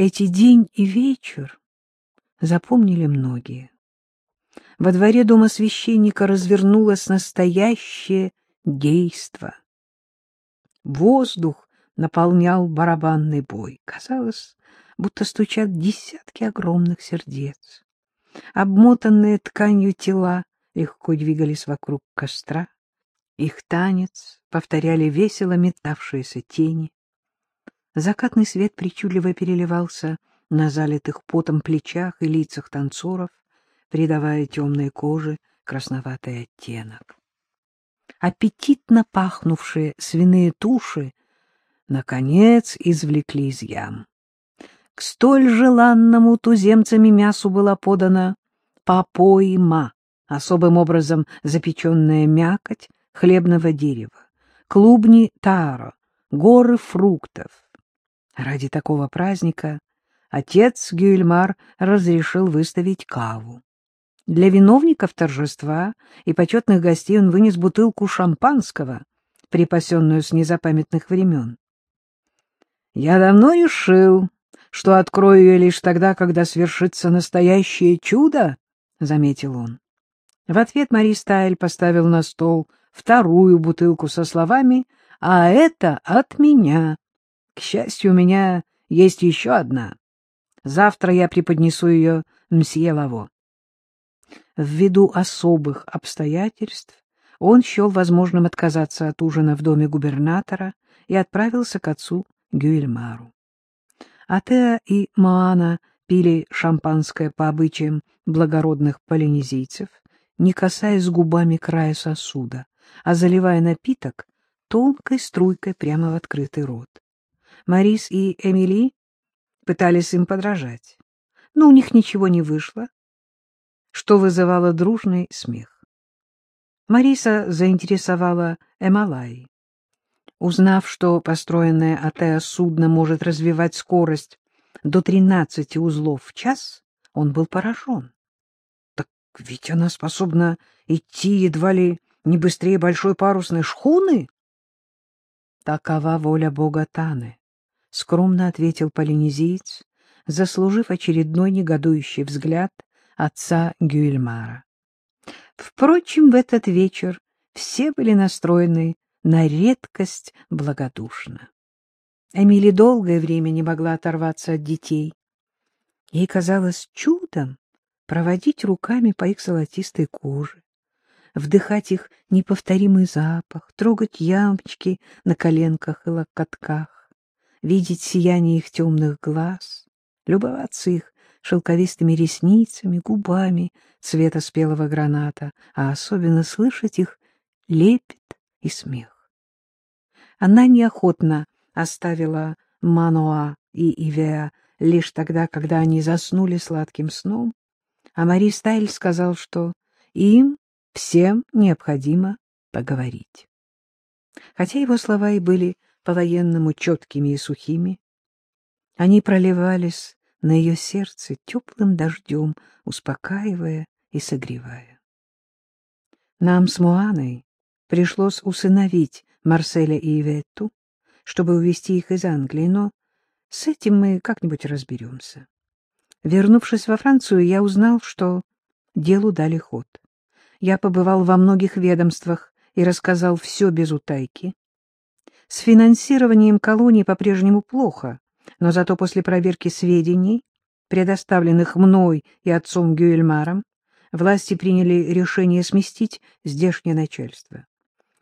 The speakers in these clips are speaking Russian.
Эти день и вечер запомнили многие. Во дворе дома священника развернулось настоящее действо. Воздух наполнял барабанный бой. Казалось, будто стучат десятки огромных сердец. Обмотанные тканью тела легко двигались вокруг костра. Их танец повторяли весело метавшиеся тени. Закатный свет причудливо переливался на залитых потом плечах и лицах танцоров, придавая темной коже красноватый оттенок. Аппетитно пахнувшие свиные туши наконец извлекли из ям. К столь желанному туземцами мясу была подана попойма, особым образом запеченная мякоть хлебного дерева, клубни таро, горы фруктов. Ради такого праздника отец Гюльмар разрешил выставить каву. Для виновников торжества и почетных гостей он вынес бутылку шампанского, припасенную с незапамятных времен. «Я давно решил, что открою ее лишь тогда, когда свершится настоящее чудо», — заметил он. В ответ Мари Стайль поставил на стол вторую бутылку со словами «А это от меня». К счастью, у меня есть еще одна. Завтра я преподнесу ее мсье Лаво. Ввиду особых обстоятельств он счел возможным отказаться от ужина в доме губернатора и отправился к отцу Гюэльмару. Атеа и Маана пили шампанское по обычаям благородных полинезийцев, не касаясь губами края сосуда, а заливая напиток тонкой струйкой прямо в открытый рот. Марис и Эмили пытались им подражать, но у них ничего не вышло, что вызывало дружный смех. Мариса заинтересовала Эмалай. Узнав, что построенное Атеа судно может развивать скорость до 13 узлов в час, он был поражен. Так ведь она способна идти едва ли не быстрее большой парусной шхуны? Такова воля бога Таны. — скромно ответил полинезиец, заслужив очередной негодующий взгляд отца Гюэльмара. Впрочем, в этот вечер все были настроены на редкость благодушно. Эмили долгое время не могла оторваться от детей. Ей казалось чудом проводить руками по их золотистой коже, вдыхать их неповторимый запах, трогать ямочки на коленках и локотках видеть сияние их темных глаз, любоваться их шелковистыми ресницами, губами цвета спелого граната, а особенно слышать их лепет и смех. Она неохотно оставила Мануа и Ивеа лишь тогда, когда они заснули сладким сном, а Мари Стайль сказал, что им всем необходимо поговорить. Хотя его слова и были по-военному четкими и сухими. Они проливались на ее сердце теплым дождем, успокаивая и согревая. Нам с Муаной пришлось усыновить Марселя и Иветту, чтобы увезти их из Англии, но с этим мы как-нибудь разберемся. Вернувшись во Францию, я узнал, что делу дали ход. Я побывал во многих ведомствах и рассказал все без утайки. С финансированием колонии по-прежнему плохо, но зато после проверки сведений, предоставленных мной и отцом Гюэльмаром, власти приняли решение сместить здешнее начальство.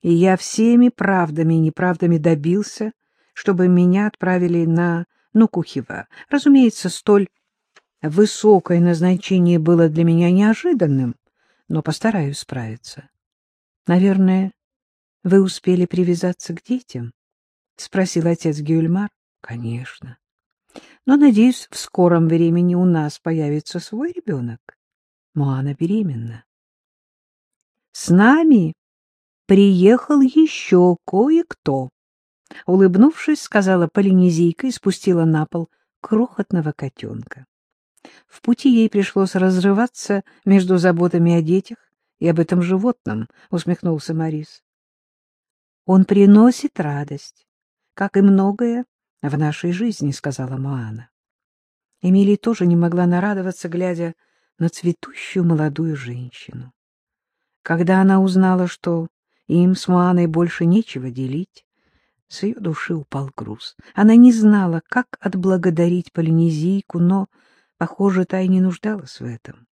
И я всеми правдами и неправдами добился, чтобы меня отправили на Нукухева. Разумеется, столь высокое назначение было для меня неожиданным, но постараюсь справиться. Наверное, — Вы успели привязаться к детям? — спросил отец Гюльмар. — Конечно. Но, надеюсь, в скором времени у нас появится свой ребенок. Моана беременна. — С нами приехал еще кое-кто. Улыбнувшись, сказала полинезийка и спустила на пол крохотного котенка. В пути ей пришлось разрываться между заботами о детях и об этом животном, — усмехнулся Морис. Он приносит радость, как и многое в нашей жизни, — сказала Моана. Эмилия тоже не могла нарадоваться, глядя на цветущую молодую женщину. Когда она узнала, что им с Муаной больше нечего делить, с ее души упал груз. Она не знала, как отблагодарить полинезийку, но, похоже, та и не нуждалась в этом.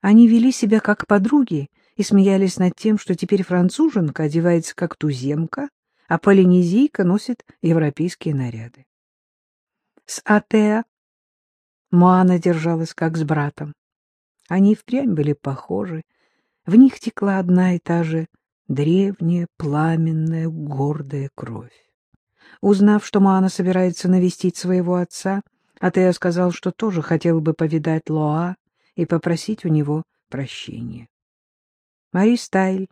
Они вели себя как подруги и смеялись над тем, что теперь француженка одевается как туземка, а полинезийка носит европейские наряды. С Атеа Моана держалась как с братом. Они впрямь были похожи, в них текла одна и та же древняя, пламенная, гордая кровь. Узнав, что Маана собирается навестить своего отца, Атея сказал, что тоже хотел бы повидать Лоа и попросить у него прощения. Мари Стайль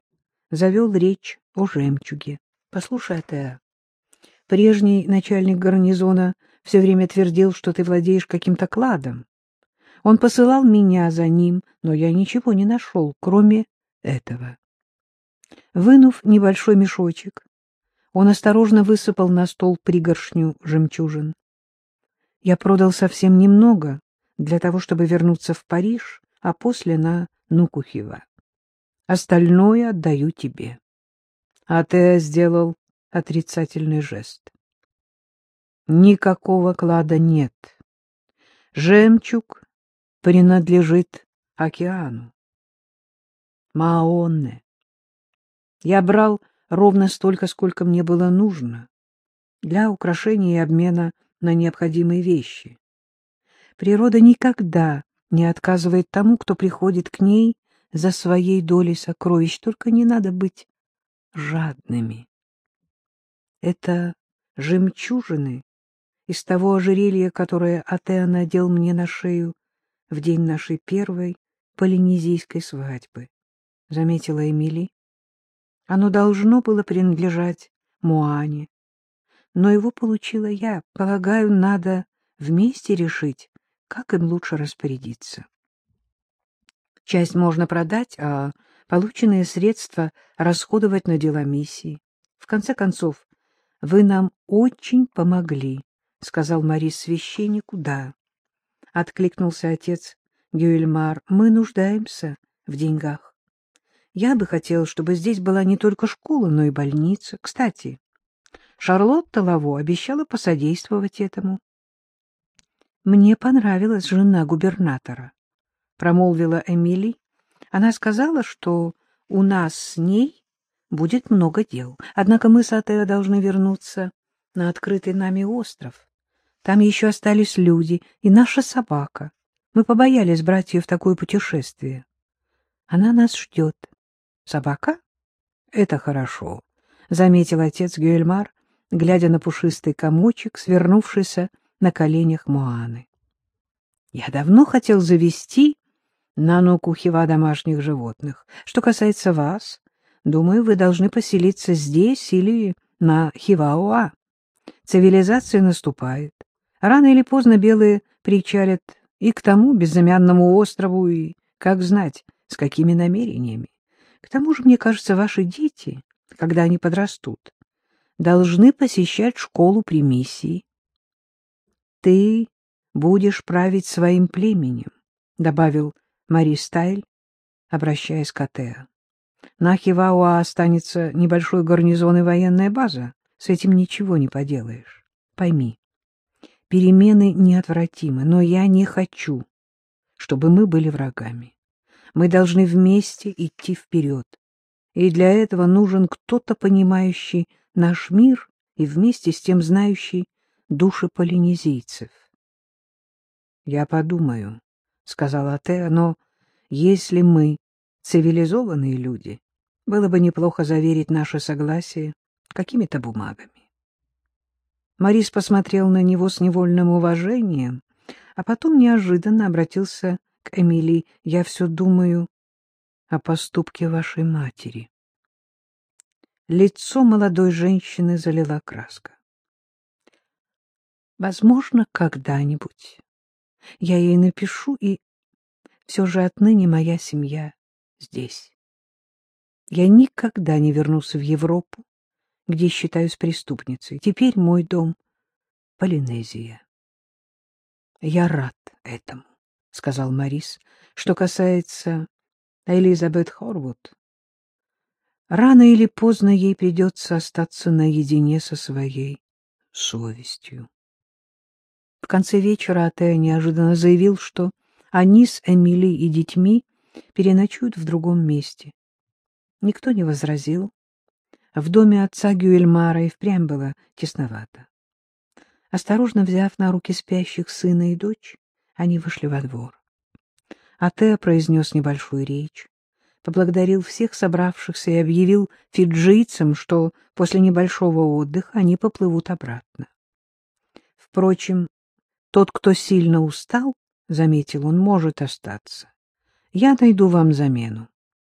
завел речь о жемчуге. — Послушай, Атея, прежний начальник гарнизона все время твердил, что ты владеешь каким-то кладом. Он посылал меня за ним, но я ничего не нашел, кроме этого. Вынув небольшой мешочек, он осторожно высыпал на стол пригоршню жемчужин. Я продал совсем немного для того, чтобы вернуться в Париж, а после на Нукухива. Остальное отдаю тебе. А ты сделал отрицательный жест. Никакого клада нет. Жемчуг принадлежит океану. Маонне. Я брал ровно столько, сколько мне было нужно, для украшения и обмена на необходимые вещи. Природа никогда не отказывает тому, кто приходит к ней за своей долей сокровищ, только не надо быть жадными. Это жемчужины из того ожерелья, которое Атеа надел мне на шею в день нашей первой полинезийской свадьбы, — заметила Эмили. Оно должно было принадлежать Муане, но его получила я. Полагаю, надо вместе решить, как им лучше распорядиться. Часть можно продать, а полученные средства расходовать на дела миссии. В конце концов, вы нам очень помогли, — сказал Марис священнику. — Да, — откликнулся отец Гюэльмар, — мы нуждаемся в деньгах. Я бы хотел, чтобы здесь была не только школа, но и больница. Кстати, Шарлотта Лаво обещала посодействовать этому. Мне понравилась жена губернатора, промолвила Эмили. Она сказала, что у нас с ней будет много дел. Однако мы с Атео должны вернуться на открытый нами остров. Там еще остались люди и наша собака. Мы побоялись брать ее в такое путешествие. Она нас ждет. Собака? Это хорошо, — заметил отец Гюэльмар, глядя на пушистый комочек, свернувшийся на коленях Моаны. Я давно хотел завести на Нокухева домашних животных. Что касается вас, думаю, вы должны поселиться здесь или на Хивауа. Цивилизация наступает. Рано или поздно белые причалят и к тому безымянному острову, и, как знать, с какими намерениями. К тому же, мне кажется, ваши дети, когда они подрастут, должны посещать школу при миссии. Ты будешь править своим племенем, — добавил Мари Стайль, обращаясь к Атеа. На Хивауа останется небольшой гарнизон и военная база. С этим ничего не поделаешь. Пойми, перемены неотвратимы, но я не хочу, чтобы мы были врагами. Мы должны вместе идти вперед. И для этого нужен кто-то, понимающий наш мир и вместе с тем знающий души полинезийцев. — Я подумаю, — сказала Теа, — но если мы цивилизованные люди, было бы неплохо заверить наше согласие какими-то бумагами. Морис посмотрел на него с невольным уважением, а потом неожиданно обратился к Эмили, я все думаю о поступке вашей матери. Лицо молодой женщины залила краска. Возможно, когда-нибудь я ей напишу, и все же отныне моя семья здесь. Я никогда не вернусь в Европу, где считаюсь преступницей. Теперь мой дом — Полинезия. — Я рад этому, — сказал Морис. — Что касается Элизабет Хорвуд, рано или поздно ей придется остаться наедине со своей совестью. В конце вечера Атея неожиданно заявил, что они с Эмили и детьми переночуют в другом месте. Никто не возразил. В доме отца Гюэльмара и впрямь было тесновато. Осторожно взяв на руки спящих сына и дочь, они вышли во двор. Атеа произнес небольшую речь, поблагодарил всех собравшихся и объявил фиджийцам, что после небольшого отдыха они поплывут обратно. Впрочем, тот, кто сильно устал, — заметил он, — может остаться. Я найду вам замену.